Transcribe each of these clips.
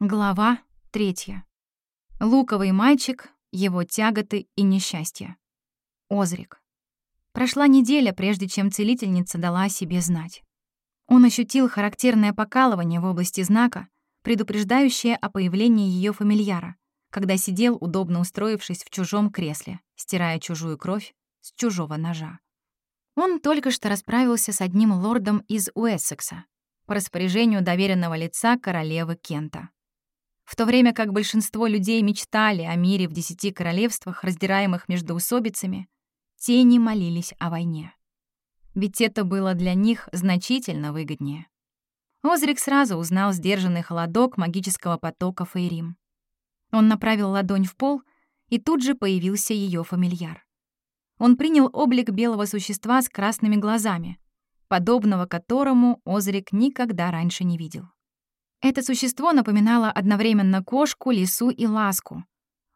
Глава третья. Луковый мальчик, его тяготы и несчастья. Озрик. Прошла неделя, прежде чем целительница дала о себе знать. Он ощутил характерное покалывание в области знака, предупреждающее о появлении ее фамильяра, когда сидел, удобно устроившись в чужом кресле, стирая чужую кровь с чужого ножа. Он только что расправился с одним лордом из Уэссекса по распоряжению доверенного лица королевы Кента. В то время как большинство людей мечтали о мире в десяти королевствах, раздираемых между усобицами, тени молились о войне. Ведь это было для них значительно выгоднее. Озрик сразу узнал сдержанный холодок магического потока Фейрим. Он направил ладонь в пол, и тут же появился ее фамильяр. Он принял облик белого существа с красными глазами, подобного которому Озрик никогда раньше не видел. Это существо напоминало одновременно кошку, лису и ласку,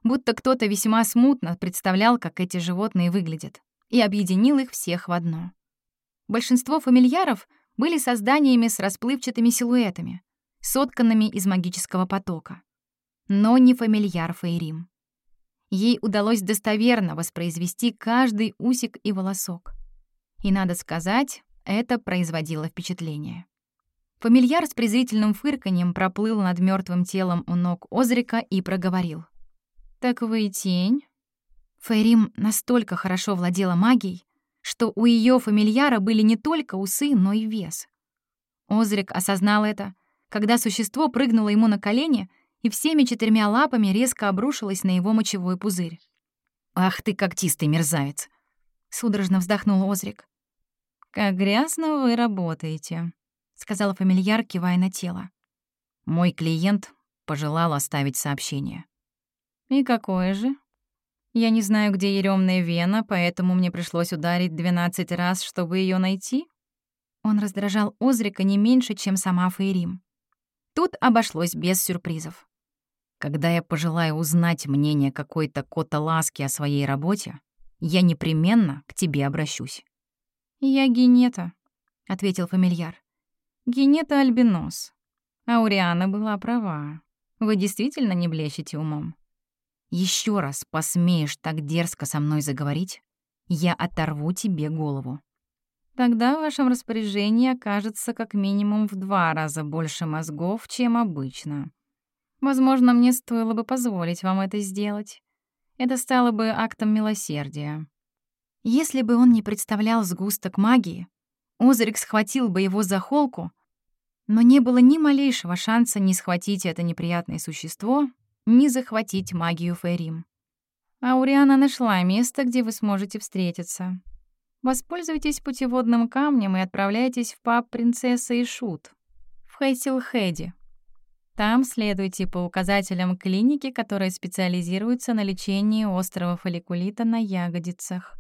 будто кто-то весьма смутно представлял, как эти животные выглядят, и объединил их всех в одно. Большинство фамильяров были созданиями с расплывчатыми силуэтами, сотканными из магического потока. Но не фамильяр Фейрим. Ей удалось достоверно воспроизвести каждый усик и волосок. И, надо сказать, это производило впечатление. Фамильяр с презрительным фырканьем проплыл над мертвым телом у ног Озрика и проговорил. «Так вы и тень?» Фейрим настолько хорошо владела магией, что у ее фамильяра были не только усы, но и вес. Озрик осознал это, когда существо прыгнуло ему на колени и всеми четырьмя лапами резко обрушилось на его мочевой пузырь. «Ах ты, когтистый мерзавец!» — судорожно вздохнул Озрик. «Как грязно вы работаете», сказала фамильяр, кивая на тело. Мой клиент пожелал оставить сообщение. И какое же? Я не знаю, где еремная вена, поэтому мне пришлось ударить 12 раз, чтобы ее найти. Он раздражал Озрика не меньше, чем сама Фейрим. Тут обошлось без сюрпризов. Когда я пожелаю узнать мнение какой-то кота ласки о своей работе, я непременно к тебе обращусь. «Я Генета», — ответил фамильяр. Генета альбинос. Ауриана была права. Вы действительно не блещете умом. Еще раз посмеешь так дерзко со мной заговорить, я оторву тебе голову. Тогда в вашем распоряжении окажется как минимум в два раза больше мозгов, чем обычно. Возможно, мне стоило бы позволить вам это сделать. Это стало бы актом милосердия. Если бы он не представлял сгусток магии, Озрик схватил бы его за холку, но не было ни малейшего шанса не схватить это неприятное существо, ни захватить магию Фейрим. Ауриана нашла место, где вы сможете встретиться. Воспользуйтесь путеводным камнем и отправляйтесь в паб «Принцесса и Шут» в Хейсилхеде. Там следуйте по указателям клиники, которая специализируется на лечении острого фолликулита на ягодицах.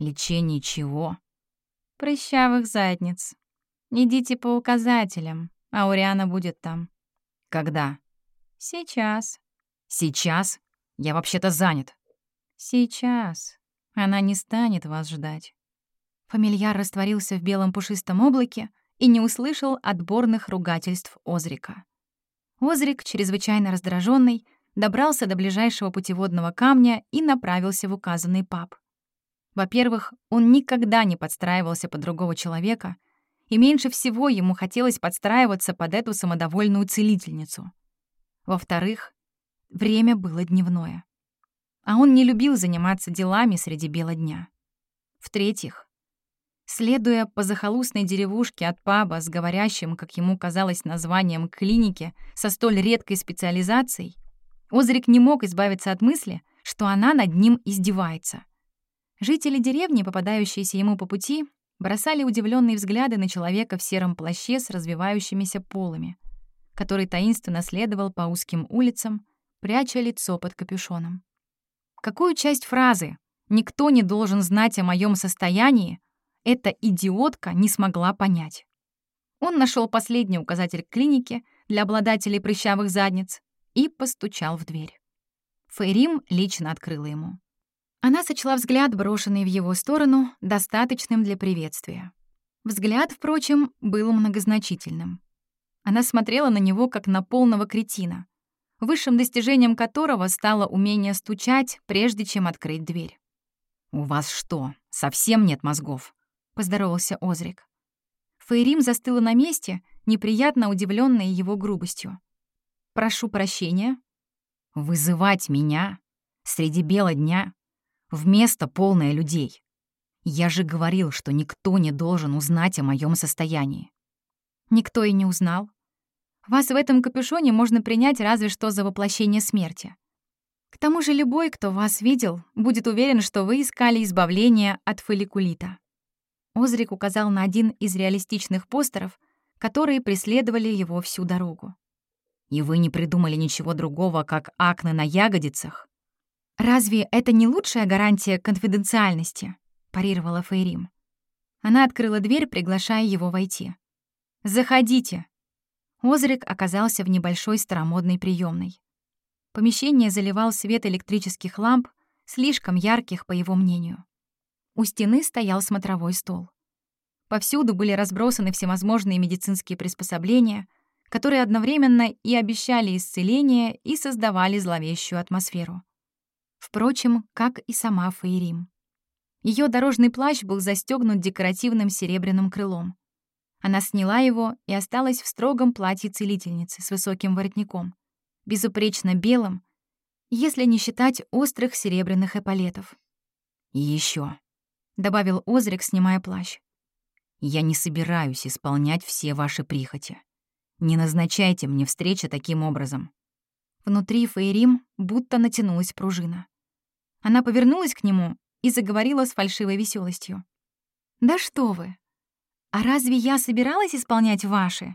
Лечение чего? Прыщавых задниц. Идите по указателям, Ауриана будет там. Когда? Сейчас. Сейчас? Я вообще-то занят. Сейчас. Она не станет вас ждать. Фамильяр растворился в белом пушистом облаке и не услышал отборных ругательств Озрика. Озрик, чрезвычайно раздраженный, добрался до ближайшего путеводного камня и направился в указанный паб. Во-первых, он никогда не подстраивался под другого человека, и меньше всего ему хотелось подстраиваться под эту самодовольную целительницу. Во-вторых, время было дневное. А он не любил заниматься делами среди бела дня. В-третьих, следуя по захолустной деревушке от паба с говорящим, как ему казалось, названием клиники со столь редкой специализацией, Озрик не мог избавиться от мысли, что она над ним издевается — Жители деревни, попадающиеся ему по пути, бросали удивленные взгляды на человека в сером плаще с развивающимися полами, который таинственно следовал по узким улицам, пряча лицо под капюшоном. Какую часть фразы «никто не должен знать о моем состоянии» эта идиотка не смогла понять. Он нашел последний указатель клиники для обладателей прыщавых задниц и постучал в дверь. Фейрим лично открыла ему. Она сочла взгляд, брошенный в его сторону, достаточным для приветствия. Взгляд, впрочем, был многозначительным. Она смотрела на него как на полного кретина, высшим достижением которого стало умение стучать, прежде чем открыть дверь. «У вас что, совсем нет мозгов?» — поздоровался Озрик. Фейрим застыла на месте, неприятно удивленная его грубостью. «Прошу прощения». «Вызывать меня среди бела дня в место полное людей. Я же говорил, что никто не должен узнать о моем состоянии». «Никто и не узнал. Вас в этом капюшоне можно принять разве что за воплощение смерти. К тому же любой, кто вас видел, будет уверен, что вы искали избавления от фолликулита. Озрик указал на один из реалистичных постеров, которые преследовали его всю дорогу. «И вы не придумали ничего другого, как акне на ягодицах?» «Разве это не лучшая гарантия конфиденциальности?» — парировала Фейрим. Она открыла дверь, приглашая его войти. «Заходите», Озрик оказался в небольшой старомодной приемной. Помещение заливал свет электрических ламп, слишком ярких, по его мнению. У стены стоял смотровой стол. Повсюду были разбросаны всевозможные медицинские приспособления, которые одновременно и обещали исцеление, и создавали зловещую атмосферу. Впрочем, как и сама Фейрим. Ее дорожный плащ был застегнут декоративным серебряным крылом. Она сняла его и осталась в строгом платье целительницы с высоким воротником, безупречно белым, если не считать острых серебряных эполетов. «И еще, добавил Озрик, снимая плащ. «Я не собираюсь исполнять все ваши прихоти. Не назначайте мне встречи таким образом». Внутри Фейрим будто натянулась пружина. Она повернулась к нему и заговорила с фальшивой веселостью. «Да что вы! А разве я собиралась исполнять ваши?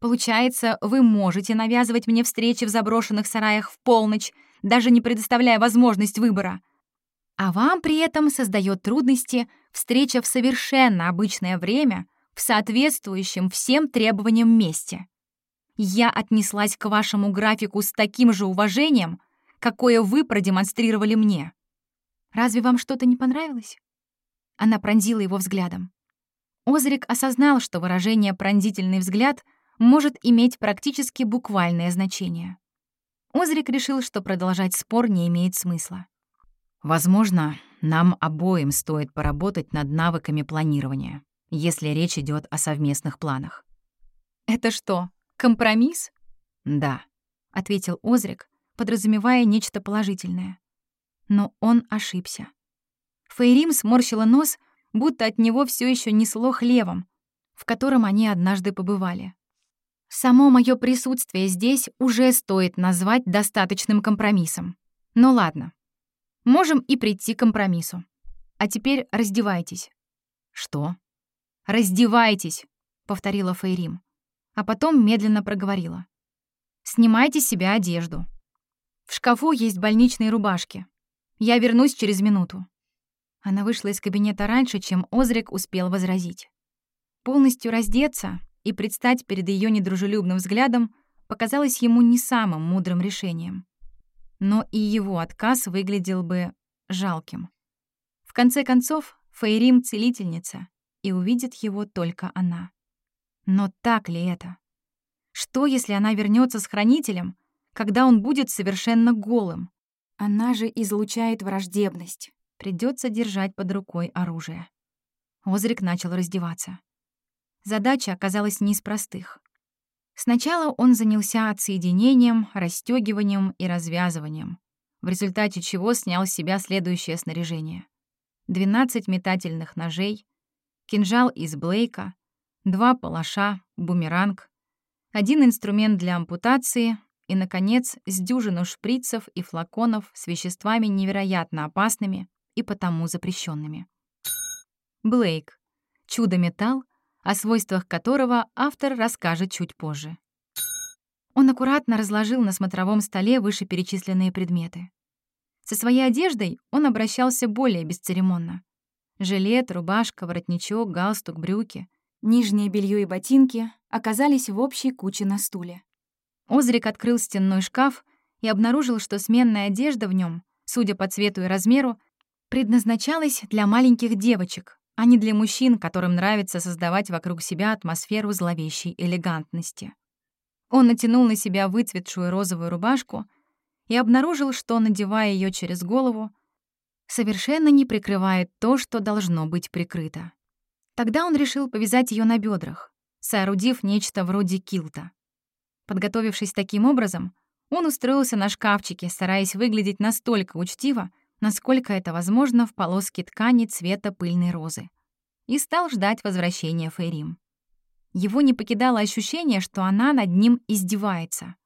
Получается, вы можете навязывать мне встречи в заброшенных сараях в полночь, даже не предоставляя возможность выбора. А вам при этом создает трудности встреча в совершенно обычное время в соответствующем всем требованиям месте. Я отнеслась к вашему графику с таким же уважением, какое вы продемонстрировали мне. Разве вам что-то не понравилось? Она пронзила его взглядом. Озрик осознал, что выражение «пронзительный взгляд» может иметь практически буквальное значение. Озрик решил, что продолжать спор не имеет смысла. «Возможно, нам обоим стоит поработать над навыками планирования, если речь идет о совместных планах». «Это что, компромисс?» «Да», — ответил Озрик, подразумевая нечто положительное. Но он ошибся. Фейрим сморщила нос, будто от него все еще несло хлевом, в котором они однажды побывали. Само мое присутствие здесь уже стоит назвать достаточным компромиссом. Ну ладно. Можем и прийти к компромиссу. А теперь раздевайтесь. Что? Раздевайтесь, повторила Фейрим, а потом медленно проговорила. Снимайте с себя одежду. В шкафу есть больничные рубашки. Я вернусь через минуту. Она вышла из кабинета раньше, чем Озрик успел возразить. Полностью раздеться и предстать перед ее недружелюбным взглядом показалось ему не самым мудрым решением. Но и его отказ выглядел бы жалким. В конце концов, Фейрим — целительница, и увидит его только она. Но так ли это? Что, если она вернется с хранителем, когда он будет совершенно голым? Она же излучает враждебность. Придется держать под рукой оружие. Озрик начал раздеваться. Задача оказалась не из простых. Сначала он занялся отсоединением, расстегиванием и развязыванием, в результате чего снял с себя следующее снаряжение. 12 метательных ножей, кинжал из Блейка, два палаша, бумеранг, один инструмент для ампутации и, наконец, с дюжину шприцев и флаконов с веществами невероятно опасными, и потому запрещенными. Блейк. Чудо-металл, о свойствах которого автор расскажет чуть позже. Он аккуратно разложил на смотровом столе вышеперечисленные предметы. Со своей одеждой он обращался более бесцеремонно. Жилет, рубашка, воротничок, галстук, брюки, нижнее белье и ботинки оказались в общей куче на стуле. Озрик открыл стенной шкаф и обнаружил, что сменная одежда в нем, судя по цвету и размеру, предназначалась для маленьких девочек, а не для мужчин, которым нравится создавать вокруг себя атмосферу зловещей элегантности. Он натянул на себя выцветшую розовую рубашку и обнаружил, что, надевая ее через голову, совершенно не прикрывает то, что должно быть прикрыто. Тогда он решил повязать ее на бедрах, соорудив нечто вроде килта. Подготовившись таким образом, он устроился на шкафчике, стараясь выглядеть настолько учтиво, насколько это возможно в полоске ткани цвета пыльной розы, и стал ждать возвращения Фейрим. Его не покидало ощущение, что она над ним издевается.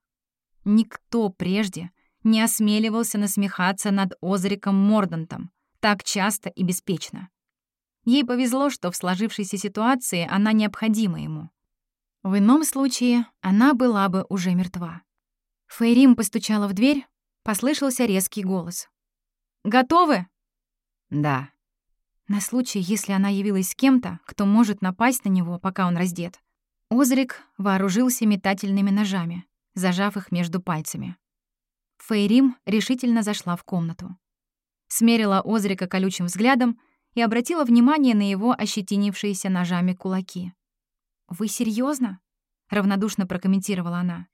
Никто прежде не осмеливался насмехаться над Озриком Мордантом так часто и беспечно. Ей повезло, что в сложившейся ситуации она необходима ему. В ином случае она была бы уже мертва. Фейрим постучала в дверь, послышался резкий голос. «Готовы?» «Да». На случай, если она явилась с кем-то, кто может напасть на него, пока он раздет. Озрик вооружился метательными ножами, зажав их между пальцами. Фейрим решительно зашла в комнату. Смерила Озрика колючим взглядом и обратила внимание на его ощетинившиеся ножами кулаки. «Вы серьезно? равнодушно прокомментировала она.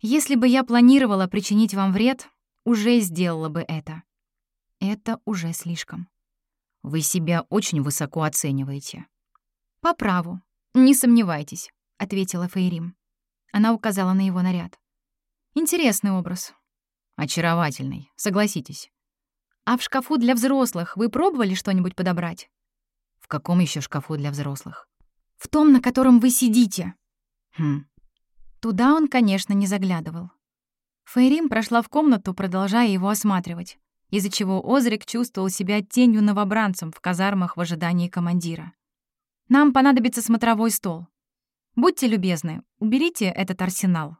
«Если бы я планировала причинить вам вред, уже сделала бы это. Это уже слишком». «Вы себя очень высоко оцениваете». «По праву. Не сомневайтесь», — ответила Фейрим. Она указала на его наряд. «Интересный образ. Очаровательный, согласитесь. А в шкафу для взрослых вы пробовали что-нибудь подобрать? В каком еще шкафу для взрослых? В том, на котором вы сидите. Хм. Туда он, конечно, не заглядывал. Фейрим прошла в комнату, продолжая его осматривать, из-за чего Озрик чувствовал себя тенью новобранцем в казармах в ожидании командира. «Нам понадобится смотровой стол. Будьте любезны, уберите этот арсенал».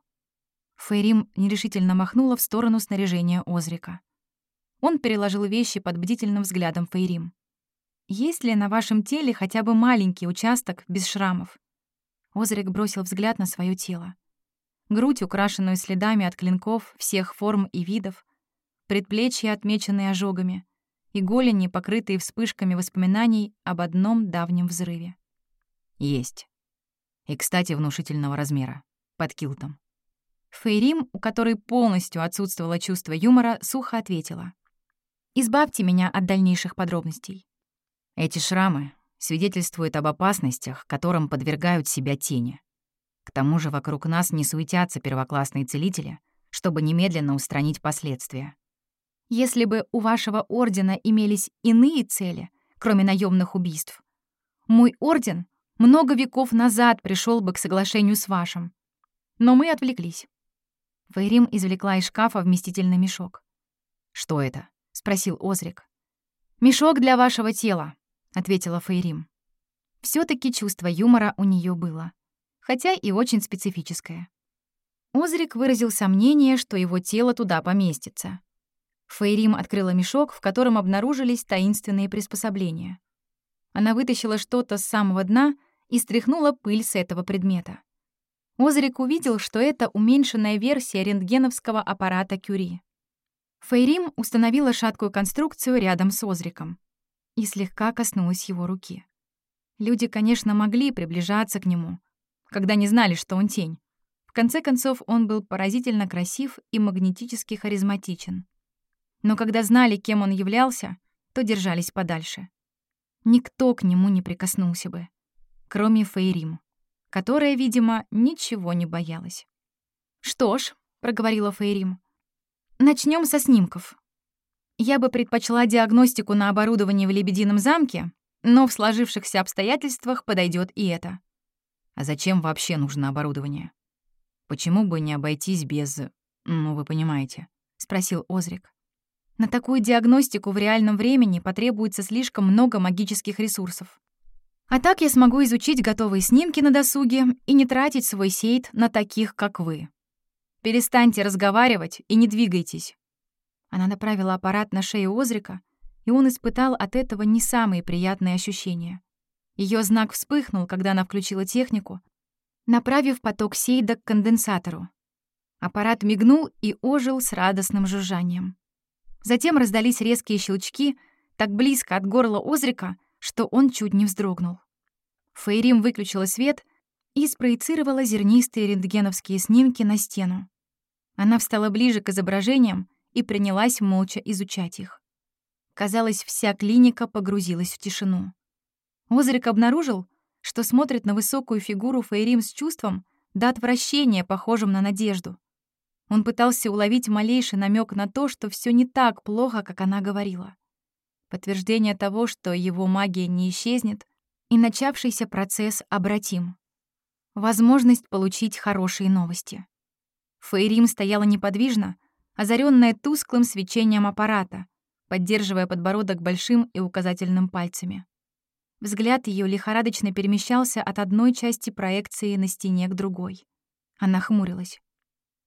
Фейрим нерешительно махнула в сторону снаряжения Озрика. Он переложил вещи под бдительным взглядом Фейрим. «Есть ли на вашем теле хотя бы маленький участок без шрамов?» Озрик бросил взгляд на свое тело. Грудь, украшенную следами от клинков всех форм и видов, предплечья, отмеченные ожогами, и голени, покрытые вспышками воспоминаний об одном давнем взрыве. «Есть. И, кстати, внушительного размера, под килтом». Фейрим, у которой полностью отсутствовало чувство юмора, сухо ответила. «Избавьте меня от дальнейших подробностей». Эти шрамы свидетельствуют об опасностях, которым подвергают себя тени. К тому же вокруг нас не суетятся первоклассные целители, чтобы немедленно устранить последствия. Если бы у вашего ордена имелись иные цели, кроме наемных убийств, мой орден много веков назад пришел бы к соглашению с вашим. Но мы отвлеклись. Фейрим извлекла из шкафа вместительный мешок. «Что это?» — спросил Озрик. «Мешок для вашего тела», — ответила Фейрим. все таки чувство юмора у нее было, хотя и очень специфическое. Озрик выразил сомнение, что его тело туда поместится. Фейрим открыла мешок, в котором обнаружились таинственные приспособления. Она вытащила что-то с самого дна и стряхнула пыль с этого предмета. Озрик увидел, что это уменьшенная версия рентгеновского аппарата Кюри. Фейрим установила шаткую конструкцию рядом с Озриком и слегка коснулась его руки. Люди, конечно, могли приближаться к нему, когда не знали, что он тень. В конце концов, он был поразительно красив и магнетически харизматичен. Но когда знали, кем он являлся, то держались подальше. Никто к нему не прикоснулся бы, кроме Фейрим которая, видимо, ничего не боялась. «Что ж», — проговорила Фейрим, — «начнем со снимков. Я бы предпочла диагностику на оборудовании в Лебедином замке, но в сложившихся обстоятельствах подойдет и это». «А зачем вообще нужно оборудование? Почему бы не обойтись без... ну, вы понимаете?» — спросил Озрик. «На такую диагностику в реальном времени потребуется слишком много магических ресурсов. А так я смогу изучить готовые снимки на досуге и не тратить свой сейт на таких, как вы. Перестаньте разговаривать и не двигайтесь». Она направила аппарат на шею Озрика, и он испытал от этого не самые приятные ощущения. Ее знак вспыхнул, когда она включила технику, направив поток сейда к конденсатору. Аппарат мигнул и ожил с радостным жужжанием. Затем раздались резкие щелчки, так близко от горла Озрика — что он чуть не вздрогнул. Фейрим выключила свет и спроецировала зернистые рентгеновские снимки на стену. Она встала ближе к изображениям и принялась молча изучать их. Казалось, вся клиника погрузилась в тишину. Озрик обнаружил, что смотрит на высокую фигуру Фейрим с чувством до отвращения, похожим на надежду. Он пытался уловить малейший намек на то, что все не так плохо, как она говорила. Подтверждение того, что его магия не исчезнет, и начавшийся процесс обратим. Возможность получить хорошие новости. Фейрим стояла неподвижно, озаренная тусклым свечением аппарата, поддерживая подбородок большим и указательным пальцами. Взгляд ее лихорадочно перемещался от одной части проекции на стене к другой. Она хмурилась.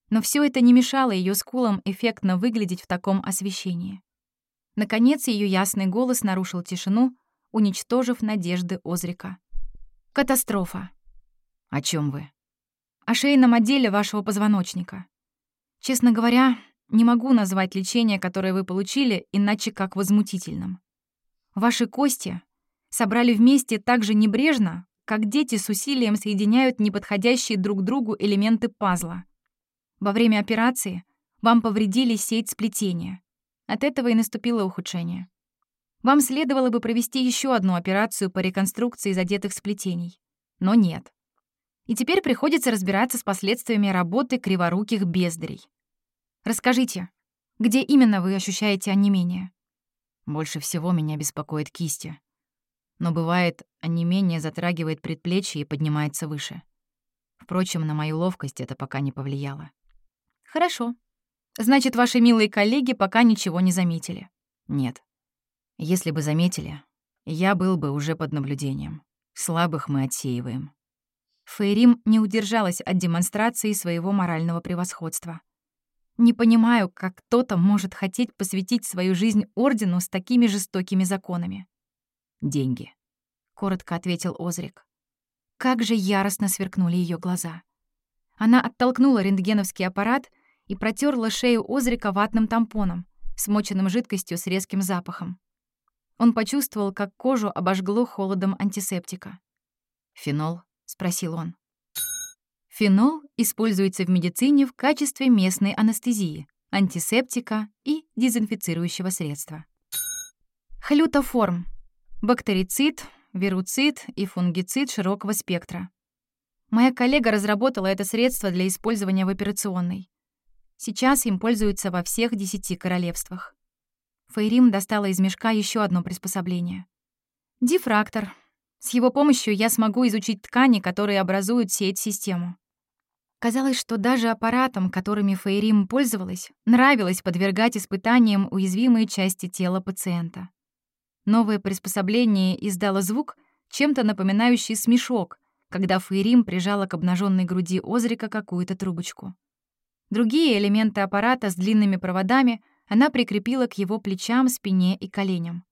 Но все это не мешало ее скулам эффектно выглядеть в таком освещении. Наконец ее ясный голос нарушил тишину, уничтожив надежды Озрика. «Катастрофа!» «О чем вы?» «О шейном отделе вашего позвоночника. Честно говоря, не могу назвать лечение, которое вы получили, иначе как возмутительным. Ваши кости собрали вместе так же небрежно, как дети с усилием соединяют неподходящие друг другу элементы пазла. Во время операции вам повредили сеть сплетения. От этого и наступило ухудшение. Вам следовало бы провести еще одну операцию по реконструкции задетых сплетений. Но нет. И теперь приходится разбираться с последствиями работы криворуких бездарей. Расскажите, где именно вы ощущаете онемение? Больше всего меня беспокоит кисти. Но бывает, онемение затрагивает предплечье и поднимается выше. Впрочем, на мою ловкость это пока не повлияло. Хорошо. Значит, ваши милые коллеги пока ничего не заметили. Нет. Если бы заметили, я был бы уже под наблюдением. Слабых мы отсеиваем. Фейрим не удержалась от демонстрации своего морального превосходства. Не понимаю, как кто-то может хотеть посвятить свою жизнь Ордену с такими жестокими законами. «Деньги», — коротко ответил Озрик. Как же яростно сверкнули ее глаза. Она оттолкнула рентгеновский аппарат и протерла шею Озрика ватным тампоном, смоченным жидкостью с резким запахом. Он почувствовал, как кожу обожгло холодом антисептика. «Фенол?» — спросил он. Фенол используется в медицине в качестве местной анестезии, антисептика и дезинфицирующего средства. Хлютоформ — бактерицид, вируцид и фунгицид широкого спектра. Моя коллега разработала это средство для использования в операционной. Сейчас им пользуются во всех десяти королевствах. Фейрим достала из мешка еще одно приспособление. Дифрактор. С его помощью я смогу изучить ткани, которые образуют сеть-систему. Казалось, что даже аппаратам, которыми Фейрим пользовалась, нравилось подвергать испытаниям уязвимые части тела пациента. Новое приспособление издало звук, чем-то напоминающий смешок, когда Фейрим прижала к обнаженной груди Озрика какую-то трубочку. Другие элементы аппарата с длинными проводами она прикрепила к его плечам, спине и коленям.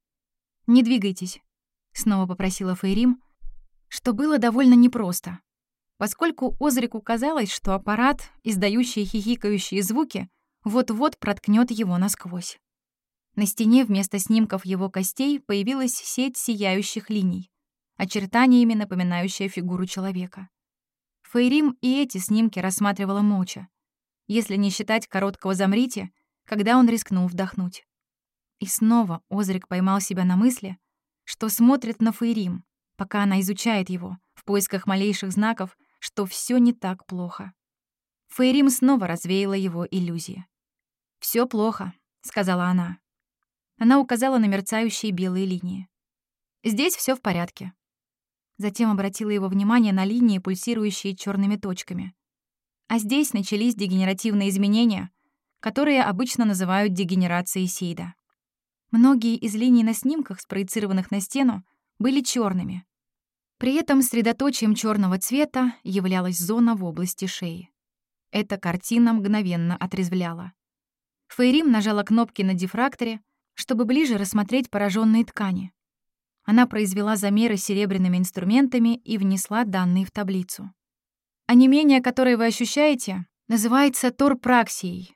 «Не двигайтесь», — снова попросила Фейрим, что было довольно непросто, поскольку Озрику казалось, что аппарат, издающий хихикающие звуки, вот-вот проткнет его насквозь. На стене вместо снимков его костей появилась сеть сияющих линий, очертаниями напоминающая фигуру человека. Фейрим и эти снимки рассматривала молча, если не считать короткого «замрите», когда он рискнул вдохнуть. И снова Озрик поймал себя на мысли, что смотрит на Фейрим, пока она изучает его, в поисках малейших знаков, что все не так плохо. Фейрим снова развеяла его иллюзии. Все плохо», — сказала она. Она указала на мерцающие белые линии. «Здесь все в порядке». Затем обратила его внимание на линии, пульсирующие черными точками. А здесь начались дегенеративные изменения, которые обычно называют дегенерацией Сейда. Многие из линий на снимках, спроецированных на стену, были черными. При этом средоточием черного цвета являлась зона в области шеи. Эта картина мгновенно отрезвляла. Фейрим нажала кнопки на дифракторе, чтобы ближе рассмотреть пораженные ткани. Она произвела замеры серебряными инструментами и внесла данные в таблицу. А не которое вы ощущаете, называется торпраксией,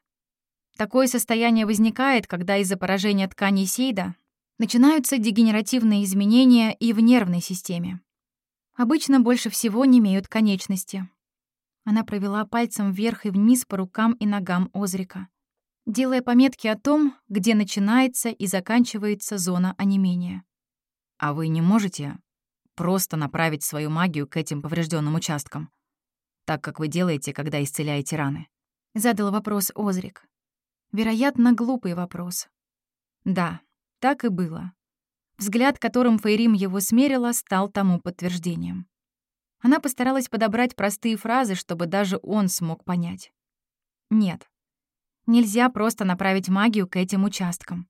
Такое состояние возникает, когда из-за поражения тканей сейда начинаются дегенеративные изменения и в нервной системе. Обычно больше всего не имеют конечности. Она провела пальцем вверх и вниз по рукам и ногам Озрика, делая пометки о том, где начинается и заканчивается зона онемения. «А вы не можете просто направить свою магию к этим поврежденным участкам, так как вы делаете, когда исцеляете раны?» — задал вопрос Озрик. Вероятно, глупый вопрос. Да, так и было. Взгляд, которым Фейрим его смерила, стал тому подтверждением. Она постаралась подобрать простые фразы, чтобы даже он смог понять. Нет, нельзя просто направить магию к этим участкам.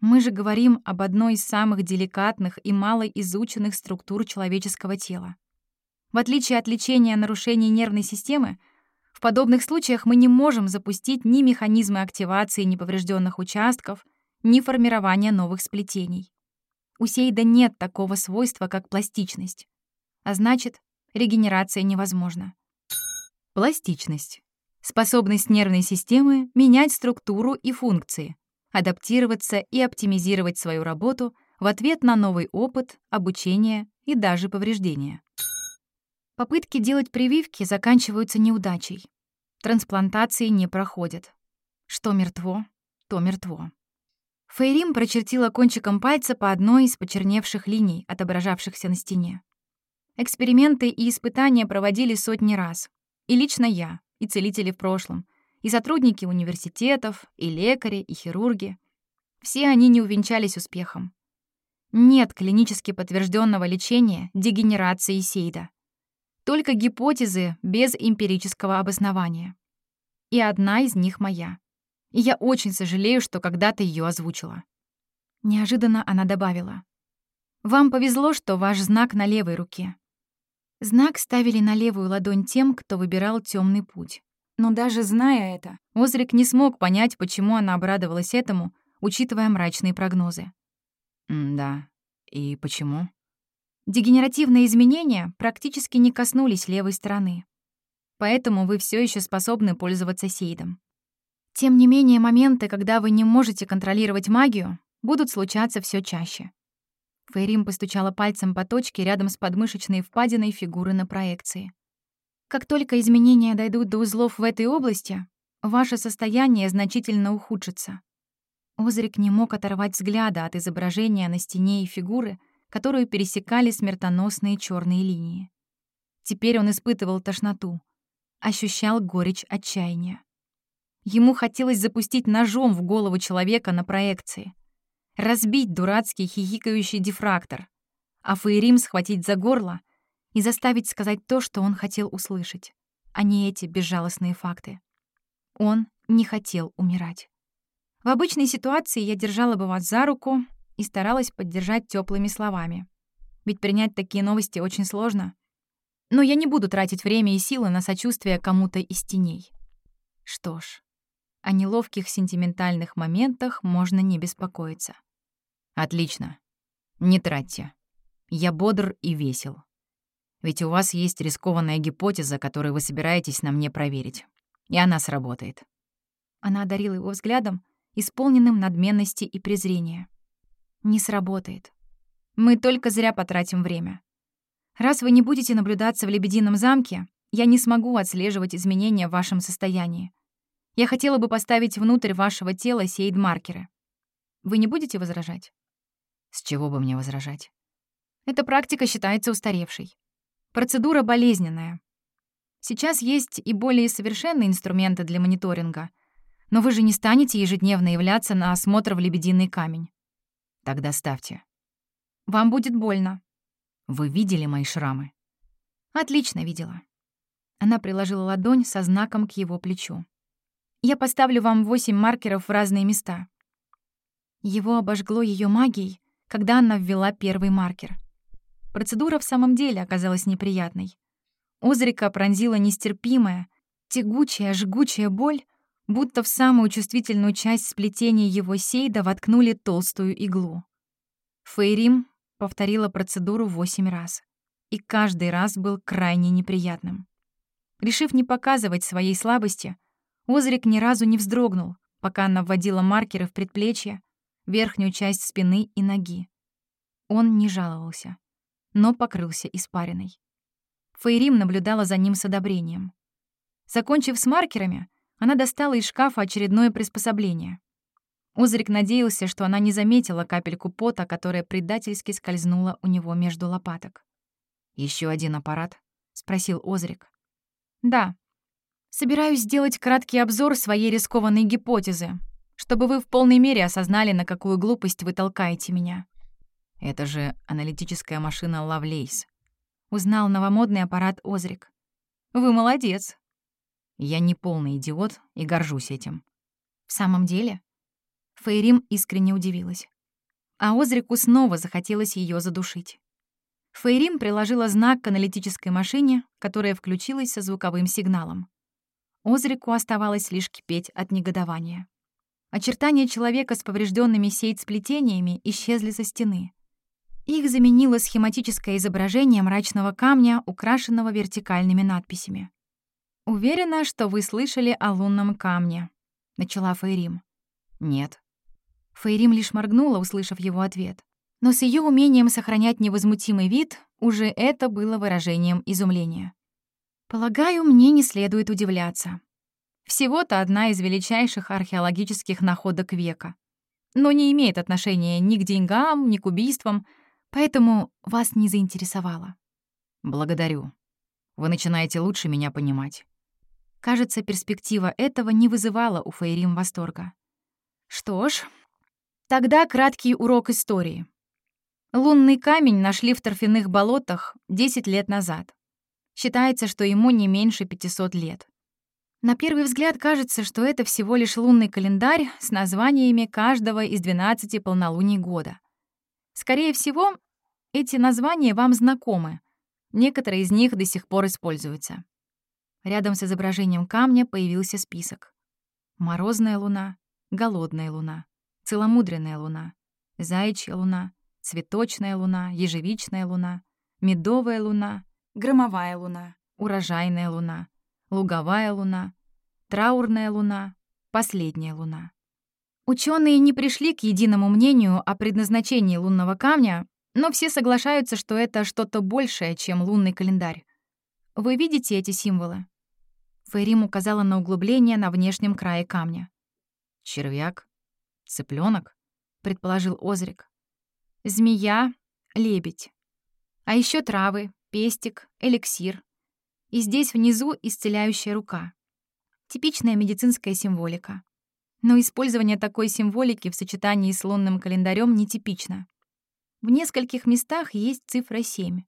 Мы же говорим об одной из самых деликатных и малоизученных структур человеческого тела. В отличие от лечения нарушений нервной системы, в подобных случаях мы не можем запустить ни механизмы активации неповрежденных участков, ни формирования новых сплетений. У Сейда нет такого свойства, как пластичность. А значит, регенерация невозможна. Пластичность. Способность нервной системы менять структуру и функции, адаптироваться и оптимизировать свою работу в ответ на новый опыт, обучение и даже повреждения. Попытки делать прививки заканчиваются неудачей. Трансплантации не проходят. Что мертво, то мертво. Фейрим прочертила кончиком пальца по одной из почерневших линий, отображавшихся на стене. Эксперименты и испытания проводили сотни раз. И лично я, и целители в прошлом, и сотрудники университетов, и лекари, и хирурги. Все они не увенчались успехом. Нет клинически подтвержденного лечения дегенерации Сейда. Только гипотезы без эмпирического обоснования. И одна из них моя. И я очень сожалею, что когда-то ее озвучила. Неожиданно она добавила. «Вам повезло, что ваш знак на левой руке». Знак ставили на левую ладонь тем, кто выбирал темный путь. Но даже зная это, Озрик не смог понять, почему она обрадовалась этому, учитывая мрачные прогнозы. «Да. И почему?» Дегенеративные изменения практически не коснулись левой стороны. Поэтому вы все еще способны пользоваться сейдом. Тем не менее, моменты, когда вы не можете контролировать магию, будут случаться все чаще. Фейрим постучала пальцем по точке рядом с подмышечной впадиной фигуры на проекции. Как только изменения дойдут до узлов в этой области, ваше состояние значительно ухудшится. Озрик не мог оторвать взгляда от изображения на стене и фигуры, которую пересекали смертоносные черные линии. Теперь он испытывал тошноту, ощущал горечь отчаяния. Ему хотелось запустить ножом в голову человека на проекции, разбить дурацкий хихикающий дифрактор, а Фейрим схватить за горло и заставить сказать то, что он хотел услышать, а не эти безжалостные факты. Он не хотел умирать. В обычной ситуации я держала бы вас за руку и старалась поддержать теплыми словами. Ведь принять такие новости очень сложно. Но я не буду тратить время и силы на сочувствие кому-то из теней. Что ж, о неловких сентиментальных моментах можно не беспокоиться. Отлично. Не тратьте. Я бодр и весел. Ведь у вас есть рискованная гипотеза, которую вы собираетесь на мне проверить. И она сработает. Она одарила его взглядом, исполненным надменности и презрения не сработает. Мы только зря потратим время. Раз вы не будете наблюдаться в Лебедином замке, я не смогу отслеживать изменения в вашем состоянии. Я хотела бы поставить внутрь вашего тела сейд-маркеры. Вы не будете возражать? С чего бы мне возражать? Эта практика считается устаревшей. Процедура болезненная. Сейчас есть и более совершенные инструменты для мониторинга, но вы же не станете ежедневно являться на осмотр в лебединый камень. Тогда ставьте. Вам будет больно. Вы видели мои шрамы? Отлично видела. Она приложила ладонь со знаком к его плечу. Я поставлю вам восемь маркеров в разные места. Его обожгло ее магией, когда она ввела первый маркер. Процедура в самом деле оказалась неприятной. Озрика пронзила нестерпимая, тягучая, жгучая боль, будто в самую чувствительную часть сплетения его сейда воткнули толстую иглу. Фейрим повторила процедуру восемь раз, и каждый раз был крайне неприятным. Решив не показывать своей слабости, Озрик ни разу не вздрогнул, пока она вводила маркеры в предплечье, верхнюю часть спины и ноги. Он не жаловался. но покрылся испариной. Фейрим наблюдала за ним с одобрением. Закончив с маркерами, она достала из шкафа очередное приспособление. Озрик надеялся, что она не заметила капельку пота, которая предательски скользнула у него между лопаток. Еще один аппарат?» — спросил Озрик. «Да. Собираюсь сделать краткий обзор своей рискованной гипотезы, чтобы вы в полной мере осознали, на какую глупость вы толкаете меня». «Это же аналитическая машина Лавлейс», — узнал новомодный аппарат Озрик. «Вы молодец». «Я не полный идиот и горжусь этим». «В самом деле?» Фейрим искренне удивилась. А Озрику снова захотелось ее задушить. Фейрим приложила знак к аналитической машине, которая включилась со звуковым сигналом. Озрику оставалось лишь кипеть от негодования. Очертания человека с поврежденными сейт-сплетениями исчезли со стены. Их заменило схематическое изображение мрачного камня, украшенного вертикальными надписями. «Уверена, что вы слышали о лунном камне», — начала Фейрим. «Нет». Фейрим лишь моргнула, услышав его ответ. Но с ее умением сохранять невозмутимый вид уже это было выражением изумления. Полагаю, мне не следует удивляться. Всего-то одна из величайших археологических находок века. Но не имеет отношения ни к деньгам, ни к убийствам, поэтому вас не заинтересовало. Благодарю. Вы начинаете лучше меня понимать. Кажется, перспектива этого не вызывала у Фейрим восторга. Что ж, тогда краткий урок истории. Лунный камень нашли в торфяных болотах 10 лет назад. Считается, что ему не меньше 500 лет. На первый взгляд кажется, что это всего лишь лунный календарь с названиями каждого из 12 полнолуний года. Скорее всего, эти названия вам знакомы. Некоторые из них до сих пор используются. Рядом с изображением камня появился список. Морозная луна, голодная луна, целомудренная луна, заячья луна, цветочная луна, ежевичная луна, медовая луна, громовая луна, урожайная луна, луговая луна, траурная луна, последняя луна. Ученые не пришли к единому мнению о предназначении лунного камня, но все соглашаются, что это что-то большее, чем лунный календарь. Вы видите эти символы? Фейрим указала на углубление на внешнем крае камня. «Червяк? цыпленок, предположил Озрик. «Змея, лебедь. А еще травы, пестик, эликсир. И здесь внизу исцеляющая рука. Типичная медицинская символика. Но использование такой символики в сочетании с лунным календарем нетипично. В нескольких местах есть цифра 7.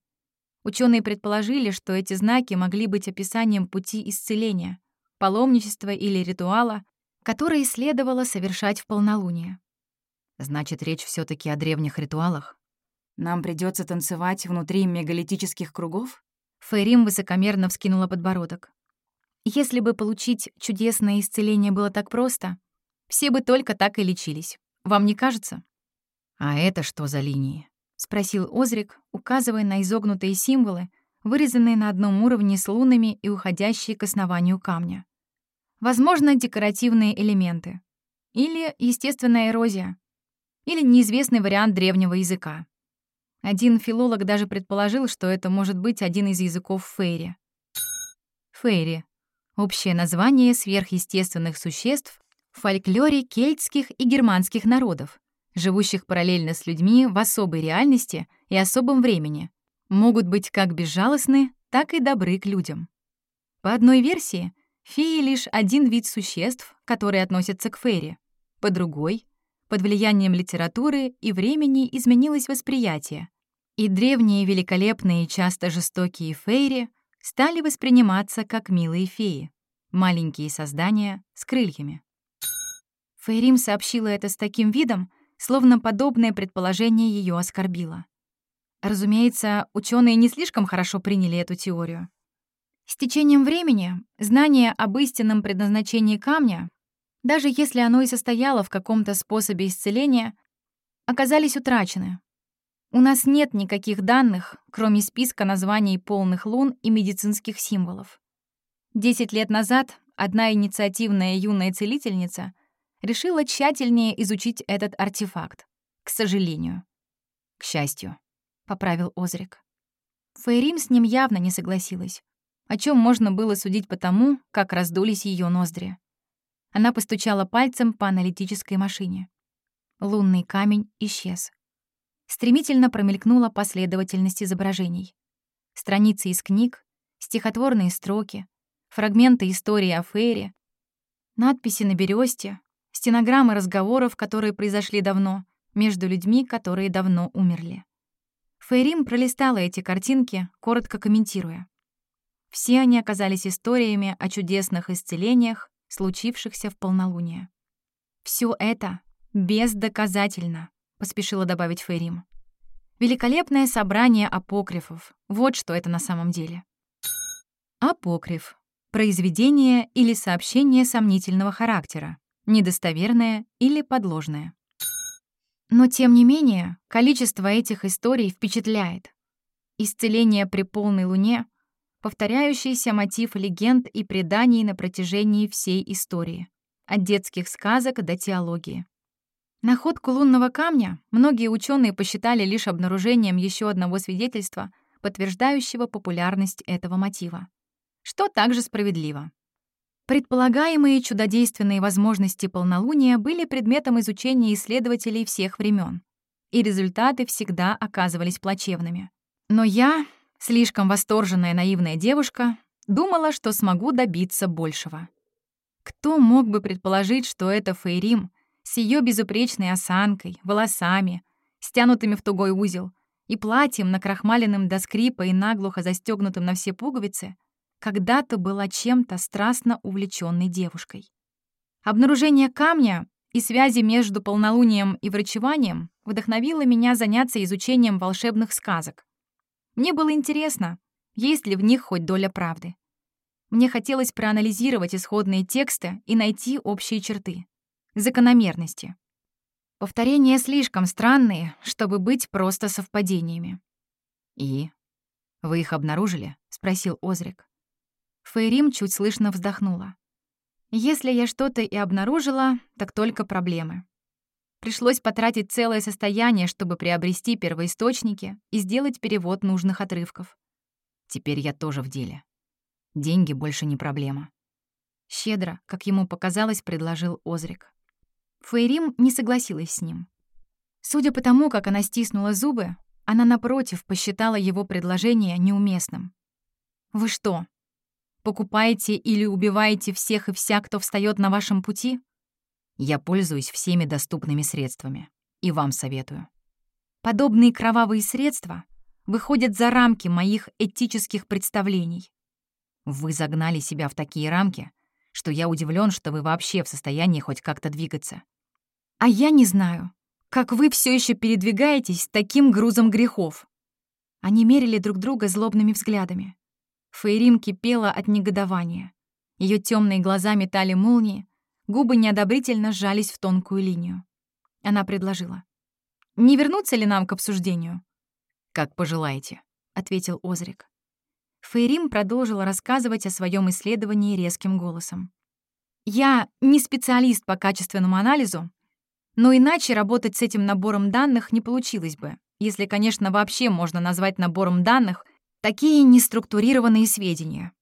Ученые предположили, что эти знаки могли быть описанием пути исцеления, паломничества или ритуала, которые следовало совершать в полнолуние. Значит, речь все таки о древних ритуалах? Нам придется танцевать внутри мегалитических кругов? Фейрим высокомерно вскинула подбородок. Если бы получить чудесное исцеление было так просто, все бы только так и лечились. Вам не кажется? А это что за линии? — спросил Озрик, указывая на изогнутые символы, вырезанные на одном уровне с лунами и уходящие к основанию камня. Возможно, декоративные элементы. Или естественная эрозия. Или неизвестный вариант древнего языка. Один филолог даже предположил, что это может быть один из языков фейри. Фейри — общее название сверхъестественных существ в фольклоре кельтских и германских народов, живущих параллельно с людьми в особой реальности и особом времени, могут быть как безжалостны, так и добры к людям. По одной версии, феи — лишь один вид существ, которые относятся к фейре. По другой, под влиянием литературы и времени изменилось восприятие, и древние великолепные и часто жестокие фейри стали восприниматься как милые феи, маленькие создания с крыльями. Фейрим сообщила это с таким видом, словно подобное предположение ее оскорбило. Разумеется, ученые не слишком хорошо приняли эту теорию. С течением времени знание об истинном предназначении камня, даже если оно и состояло в каком-то способе исцеления, оказались утрачены. У нас нет никаких данных, кроме списка названий полных лун и медицинских символов. Десять лет назад одна инициативная юная целительница — решила тщательнее изучить этот артефакт. К сожалению. К счастью, — поправил Озрик. Фейрим с ним явно не согласилась, о чем можно было судить по тому, как раздулись ее ноздри. Она постучала пальцем по аналитической машине. Лунный камень исчез. Стремительно промелькнула последовательность изображений. Страницы из книг, стихотворные строки, фрагменты истории о Фейре, надписи на бересте, стенограммы разговоров, которые произошли давно, между людьми, которые давно умерли. Фейрим пролистала эти картинки, коротко комментируя. Все они оказались историями о чудесных исцелениях, случившихся в полнолуние. Все это бездоказательно», — поспешила добавить Фейрим. «Великолепное собрание апокрифов. Вот что это на самом деле». Апокриф — произведение или сообщение сомнительного характера, недостоверное или подложное. Но, тем не менее, количество этих историй впечатляет. Исцеление при полной луне — повторяющийся мотив легенд и преданий на протяжении всей истории, от детских сказок до теологии. Находку лунного камня многие ученые посчитали лишь обнаружением еще одного свидетельства, подтверждающего популярность этого мотива. Что также справедливо. Предполагаемые чудодейственные возможности полнолуния были предметом изучения исследователей всех времен, и результаты всегда оказывались плачевными. Но я, слишком восторженная наивная девушка, думала, что смогу добиться большего. Кто мог бы предположить, что это Фейрим — с ее безупречной осанкой, волосами, стянутыми в тугой узел, и платьем, накрахмаленным до скрипа и наглухо застегнутым на все пуговицы, когда-то была чем-то страстно увлеченной девушкой. Обнаружение камня и связи между полнолунием и врачеванием вдохновило меня заняться изучением волшебных сказок. Мне было интересно, есть ли в них хоть доля правды. Мне хотелось проанализировать исходные тексты и найти общие черты закономерности. Повторения слишком странные, чтобы быть просто совпадениями. «И? Вы их обнаружили?» — спросил Озрик. Фейрим чуть слышно вздохнула. «Если я что-то и обнаружила, так только проблемы. Пришлось потратить целое состояние, чтобы приобрести первоисточники и сделать перевод нужных отрывков. Теперь я тоже в деле. Деньги больше не проблема. Щедро, как ему показалось, предложил Озрик. Фейрим не согласилась с ним. Судя по тому, как она стиснула зубы, она, напротив, посчитала его предложение неуместным. «Вы что, покупаете или убиваете всех и вся, кто встает на вашем пути?» «Я пользуюсь всеми доступными средствами. И вам советую». «Подобные кровавые средства выходят за рамки моих этических представлений». «Вы загнали себя в такие рамки, что я удивлен, что вы вообще в состоянии хоть как-то двигаться. А я не знаю, как вы все еще передвигаетесь с таким грузом грехов. Они мерили друг друга злобными взглядами. Фейрим кипела от негодования. Ее темные глаза метали молнии, губы неодобрительно сжались в тонкую линию. Она предложила. «Не вернуться ли нам к обсуждению?» «Как пожелаете», — ответил Озрик. Фейрим продолжила рассказывать о своем исследовании резким голосом. «Я не специалист по качественному анализу, но иначе работать с этим набором данных не получилось бы, если, конечно, вообще можно назвать набором данных такие неструктурированные сведения.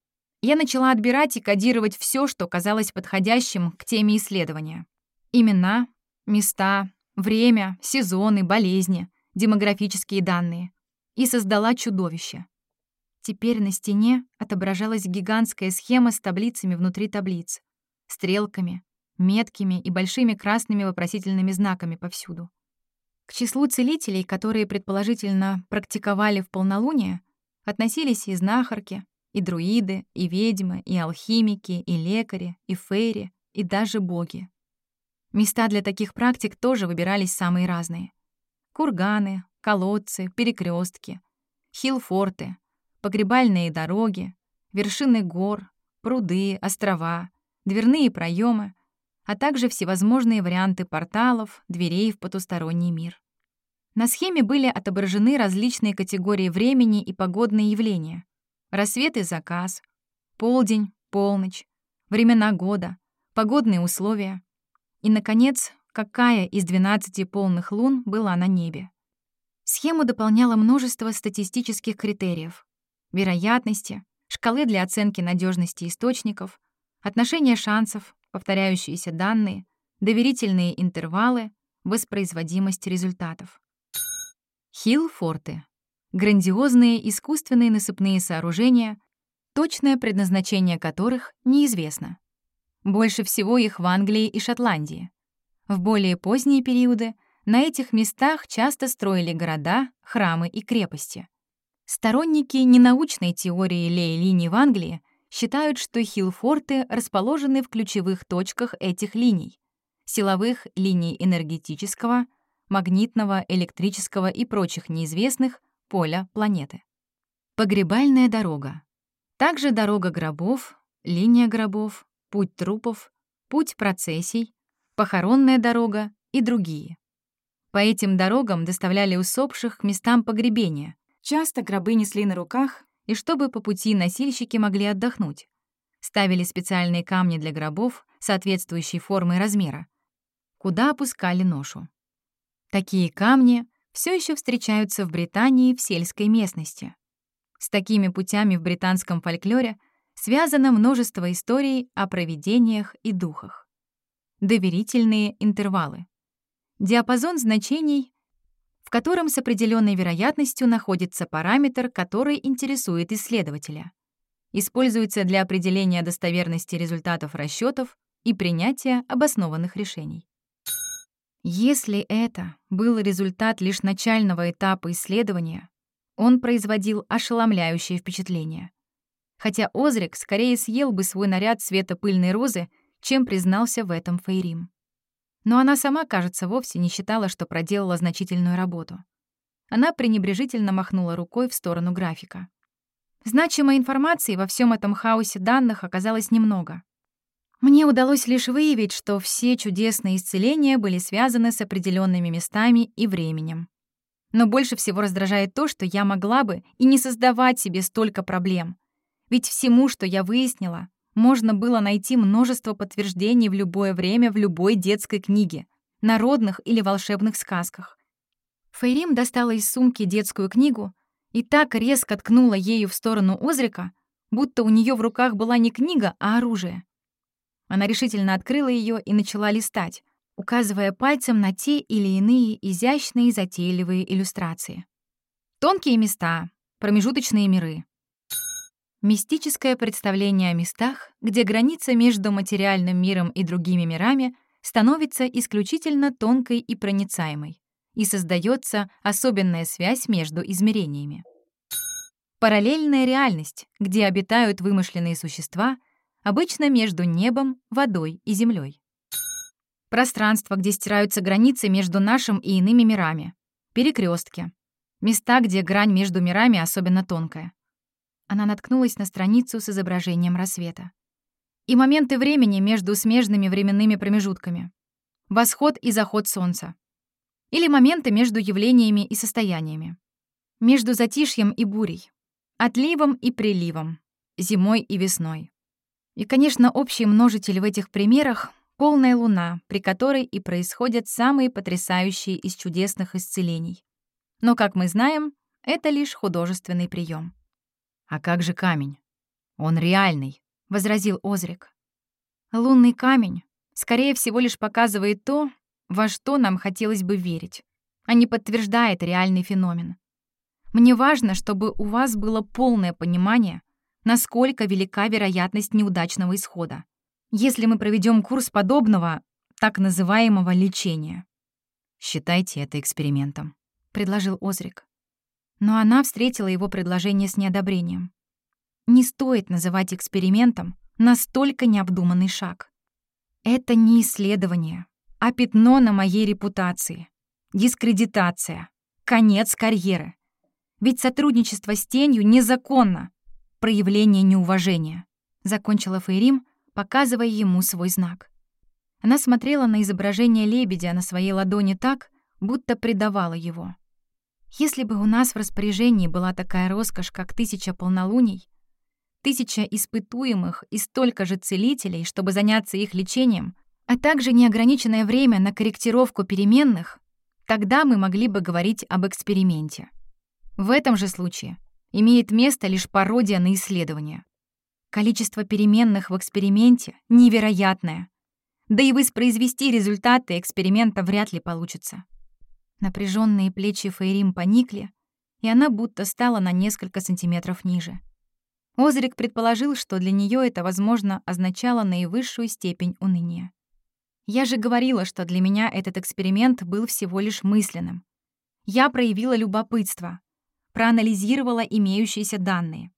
Я начала отбирать и кодировать все, что казалось подходящим к теме исследования. Имена, места, время, сезоны, болезни, демографические данные. И создала чудовище. Теперь на стене отображалась гигантская схема с таблицами внутри таблиц, стрелками, меткими и большими красными вопросительными знаками повсюду. К числу целителей, которые предположительно практиковали в полнолуние, относились и знахарки, и друиды, и ведьмы, и алхимики, и лекари, и фейри, и даже боги. Места для таких практик тоже выбирались самые разные. Курганы, колодцы, перекрестки, хилфорты, погребальные дороги, вершины гор, пруды, острова, дверные проемы, а также всевозможные варианты порталов, дверей в потусторонний мир. На схеме были отображены различные категории времени и погодные явления. Рассвет и заказ, полдень, полночь, времена года, погодные условия и, наконец, какая из 12 полных лун была на небе. Схему дополняло множество статистических критериев. Вероятности, шкалы для оценки надежности источников, отношение шансов, повторяющиеся данные, доверительные интервалы, воспроизводимость результатов. Хилл-форты — грандиозные искусственные насыпные сооружения, точное предназначение которых неизвестно. Больше всего их в Англии и Шотландии. В более поздние периоды на этих местах часто строили города, храмы и крепости. Сторонники ненаучной теории лей-линий в Англии считают, что хилфорты расположены в ключевых точках этих линий — силовых линий энергетического, магнитного, электрического и прочих неизвестных поля планеты. Погребальная дорога. Также дорога гробов, линия гробов, путь трупов, путь процессий, похоронная дорога и другие. По этим дорогам доставляли усопших к местам погребения. Часто гробы несли на руках, и чтобы по пути носильщики могли отдохнуть. Ставили специальные камни для гробов, соответствующей формы и размера, куда опускали ношу. Такие камни все еще встречаются в Британии в сельской местности. С такими путями в британском фольклоре — связано множество историй о провидениях и духах. Доверительные интервалы. Диапазон значений, котором с определенной вероятностью находится параметр, который интересует исследователя. Используется для определения достоверности результатов расчетов и принятия обоснованных решений. Если это был результат лишь начального этапа исследования, он производил ошеломляющее впечатление — хотя Озрик скорее съел бы свой наряд цвета пыльной розы, чем признался в этом Фейрим. Но она сама, кажется, вовсе не считала, что проделала значительную работу. Она пренебрежительно махнула рукой в сторону графика. Значимой информации во всем этом хаосе данных оказалось немного. Мне удалось лишь выявить, что все чудесные исцеления были связаны с определенными местами и временем. Но больше всего раздражает то, что я могла бы и не создавать себе столько проблем, ведь всему, что я выяснила, можно было найти множество подтверждений в любое время в любой детской книге, народных или волшебных сказках. Фейрим достала из сумки детскую книгу и так резко ткнула ею в сторону Озрика, будто у нее в руках была не книга, а оружие. Она решительно открыла ее и начала листать, указывая пальцем на те или иные изящные затейливые иллюстрации. Тонкие места, промежуточные миры, Мистическое представление о местах, где граница между материальным миром и другими мирами становится исключительно тонкой и проницаемой, и создается особенная связь между измерениями. Параллельная реальность, где обитают вымышленные существа, обычно между небом, водой и землей. Пространство, где стираются границы между нашим и иными мирами. Перекрестки. Места, где грань между мирами особенно тонкая она наткнулась на страницу с изображением рассвета. И моменты времени между смежными временными промежутками. Восход и заход солнца. Или моменты между явлениями и состояниями. Между затишьем и бурей. Отливом и приливом. Зимой и весной. И, конечно, общий множитель в этих примерах — полная луна, при которой и происходят самые потрясающие из чудесных исцелений. Но, как мы знаем, это лишь художественный прием. «А как же камень? Он реальный», — возразил Озрик. «Лунный камень, скорее всего, лишь показывает то, во что нам хотелось бы верить, а не подтверждает реальный феномен. Мне важно, чтобы у вас было полное понимание, насколько велика вероятность неудачного исхода, если мы проведем курс подобного так называемого лечения. «Считайте это экспериментом», — предложил Озрик но она встретила его предложение с неодобрением. Не стоит называть экспериментом настолько необдуманный шаг. Это не исследование, а пятно на моей репутации. Дискредитация. Конец карьеры. Ведь сотрудничество с тенью незаконно. Проявление неуважения. Закончила Фейрим, показывая ему свой знак. Она смотрела на изображение лебедя на своей ладони так, будто предавала его. Если бы у нас в распоряжении была такая роскошь, как тысяча полнолуний, тысяча испытуемых и столько же целителей, чтобы заняться их лечением, а также неограниченное время на корректировку переменных, Тогда мы могли бы говорить об эксперименте. В этом же случае имеет место лишь пародия на исследование. Количество переменных в эксперименте невероятное. Да и воспроизвести результаты эксперимента вряд ли получится. Напряженные плечи Фейрим поникли, и она будто стала на несколько сантиметров ниже. Озрик предположил, что для нее это, возможно, означало наивысшую степень уныния. Я же говорила, что для меня этот эксперимент был всего лишь мысленным. Я проявила любопытство, проанализировала имеющиеся данные.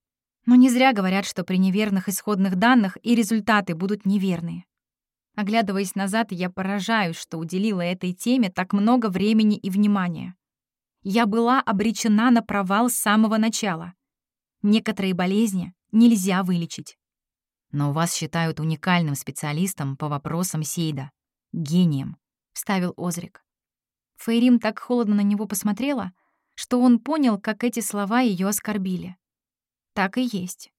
Но не зря говорят, что при неверных исходных данных и результаты будут неверные. Оглядываясь назад, я поражаюсь, что уделила этой теме так много времени и внимания. Я была обречена на провал с самого начала. Некоторые болезни нельзя вылечить. Но вас считают уникальным специалистом по вопросам Сейда. Гением, — вставил Озрик. Фейрим так холодно на него посмотрела, что он понял, как эти слова ее оскорбили. Так и есть.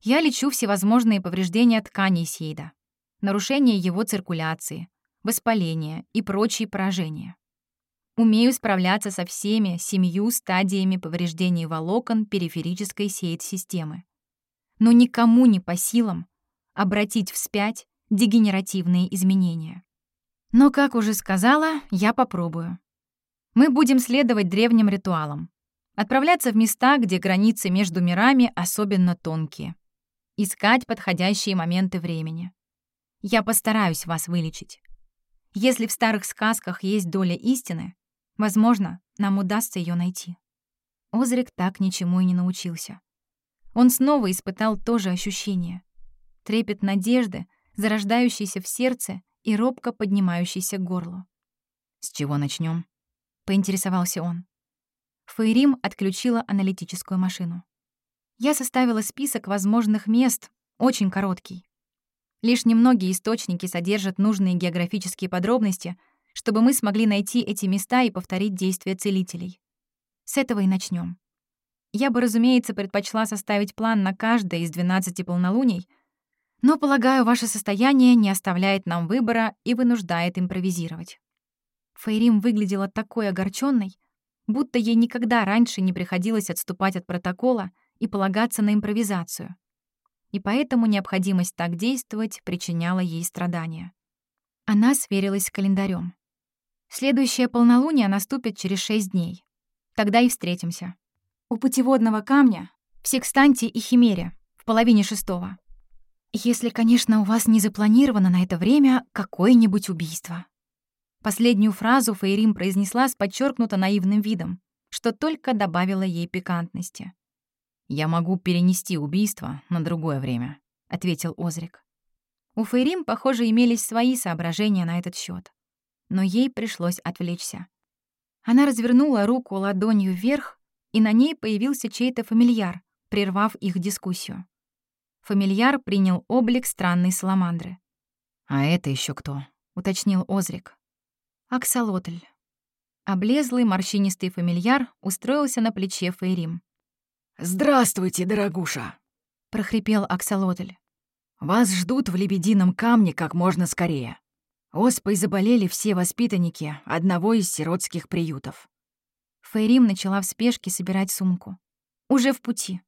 Я лечу всевозможные повреждения тканей Сейда, нарушение его циркуляции, воспаление и прочие поражения. Умею справляться со всеми семью стадиями повреждений волокон периферической сейд-системы. Но никому не по силам обратить вспять дегенеративные изменения. Но, как уже сказала, я попробую. Мы будем следовать древним ритуалам. Отправляться в места, где границы между мирами особенно тонкие. Искать подходящие моменты времени. Я постараюсь вас вылечить. Если в старых сказках есть доля истины, возможно, нам удастся ее найти. Озрик так ничему и не научился. Он снова испытал то же ощущение. Трепет надежды, зарождающийся в сердце и робко поднимающийся к горлу. «С чего начнем? поинтересовался он. Фейрим отключила аналитическую машину. Я составила список возможных мест, очень короткий. Лишь немногие источники содержат нужные географические подробности, чтобы мы смогли найти эти места и повторить действия целителей. С этого и начнем. Я бы, разумеется, предпочла составить план на каждое из 12 полнолуний, но, полагаю, ваше состояние не оставляет нам выбора и вынуждает импровизировать. Фейрим выглядела такой огорченной, будто ей никогда раньше не приходилось отступать от протокола и полагаться на импровизацию. И поэтому необходимость так действовать причиняла ей страдания. Она сверилась с календарем. Следующее полнолуние наступит через шесть дней. Тогда и встретимся. У путеводного камня, в Секстанте и Химере, в половине шестого. Если, конечно, у вас не запланировано на это время какое-нибудь убийство. Последнюю фразу Фейрим произнесла с подчеркнуто наивным видом, что только добавило ей пикантности. «Я могу перенести убийство на другое время», — ответил Озрик. У Фейрим, похоже, имелись свои соображения на этот счет, но ей пришлось отвлечься. Она развернула руку ладонью вверх, и на ней появился чей-то фамильяр, прервав их дискуссию. Фамильяр принял облик странной саламандры. «А это еще кто?» — уточнил Озрик. Аксолотль. Облезлый морщинистый фамильяр устроился на плече Фейрим. «Здравствуйте, дорогуша!» — прохрипел Аксолотль. «Вас ждут в Лебедином камне как можно скорее. Оспой заболели все воспитанники одного из сиротских приютов». Фейрим начала в спешке собирать сумку. «Уже в пути».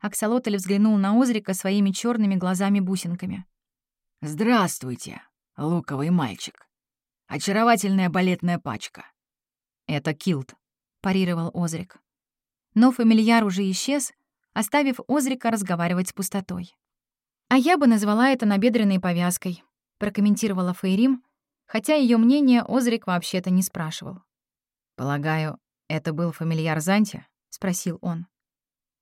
Аксолотль взглянул на Озрика своими черными глазами-бусинками. «Здравствуйте, луковый мальчик. Очаровательная балетная пачка. Это килт, парировал Озрик. Но фамильяр уже исчез, оставив Озрика разговаривать с пустотой. А я бы назвала это набедренной повязкой, прокомментировала Фейрим, хотя ее мнение Озрик вообще-то не спрашивал. Полагаю, это был фамильяр Занти? спросил он.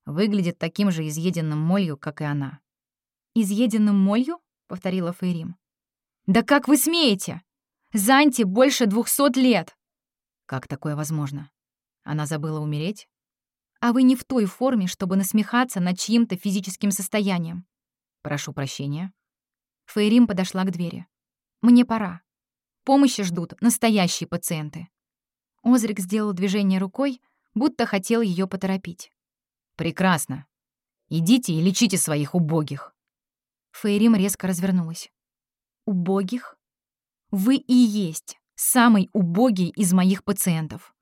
Выглядит таким же изъеденным молью, как и она. «Изъеденным молью?» — повторила Фейрим. «Да как вы смеете? Занти больше двухсот лет!» «Как такое возможно? Она забыла умереть?» «А вы не в той форме, чтобы насмехаться над чьим-то физическим состоянием». «Прошу прощения». Фейрим подошла к двери. «Мне пора. Помощи ждут настоящие пациенты». Озрик сделал движение рукой, будто хотел ее поторопить. «Прекрасно. Идите и лечите своих убогих». Фейрим резко развернулась. «Убогих?» Вы и есть самый убогий из моих пациентов.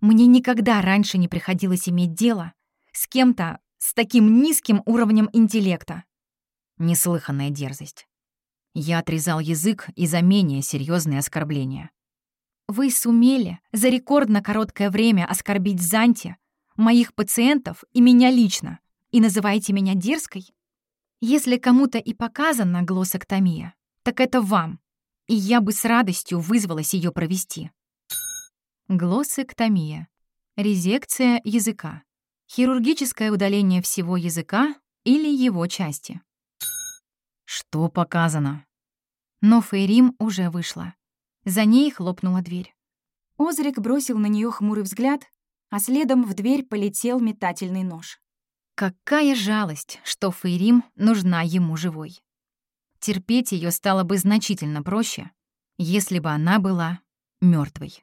Мне никогда раньше не приходилось иметь дело с кем-то с таким низким уровнем интеллекта. Неслыханная дерзость. Я отрезал язык и за менее серьезные оскорбления. Вы сумели за рекордно короткое время оскорбить Занти, моих пациентов и меня лично, и называете меня дерзкой? Если кому-то и показана глоссоктомия, так это вам, и я бы с радостью вызвалась ее провести. Глоссоктомия. Резекция языка. Хирургическое удаление всего языка или его части. Что показано? Но Фейрим уже вышла. За ней хлопнула дверь. Озрик бросил на нее хмурый взгляд, а следом в дверь полетел метательный нож. Какая жалость, что Фейрим нужна ему живой. Терпеть ее стало бы значительно проще, если бы она была мертвой.